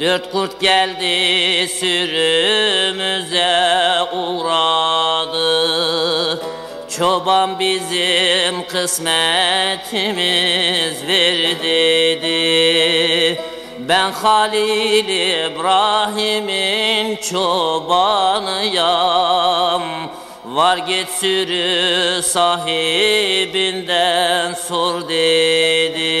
Dört kurt geldi sürümüze uğradı. Çoban bizim kısmetimiz ver dedi. Ben Halil İbrahim'in çobanıyam. Var git sürü sahibinden sor dedi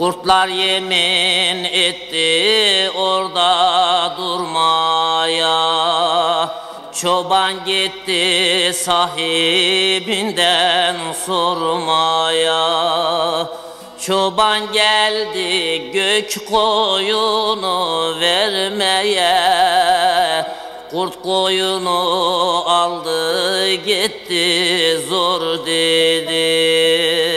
Kurtlar yemin etti orada durmaya. Çoban gitti sahibinden sormaya. Çoban geldi gök koyunu vermeye. Kurt koyunu aldı gitti zor dedi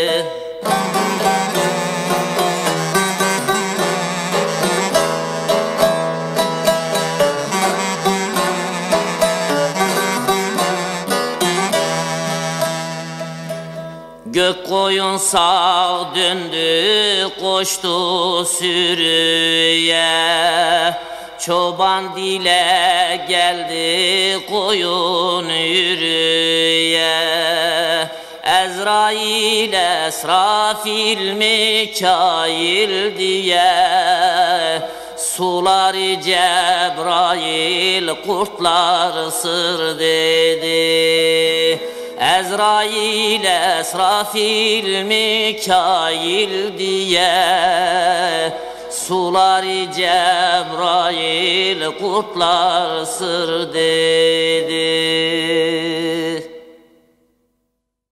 Gök koyun sağ döndü koştu sürüye. Çoban dile geldi koyun yürüye. Ezrail, Esrafil, Mikail diye. Suları Cebrail, kurtlar sır dedi Ezrail, Esrafil, Mikail diye Suları Cebrail, kurtlar sır dedi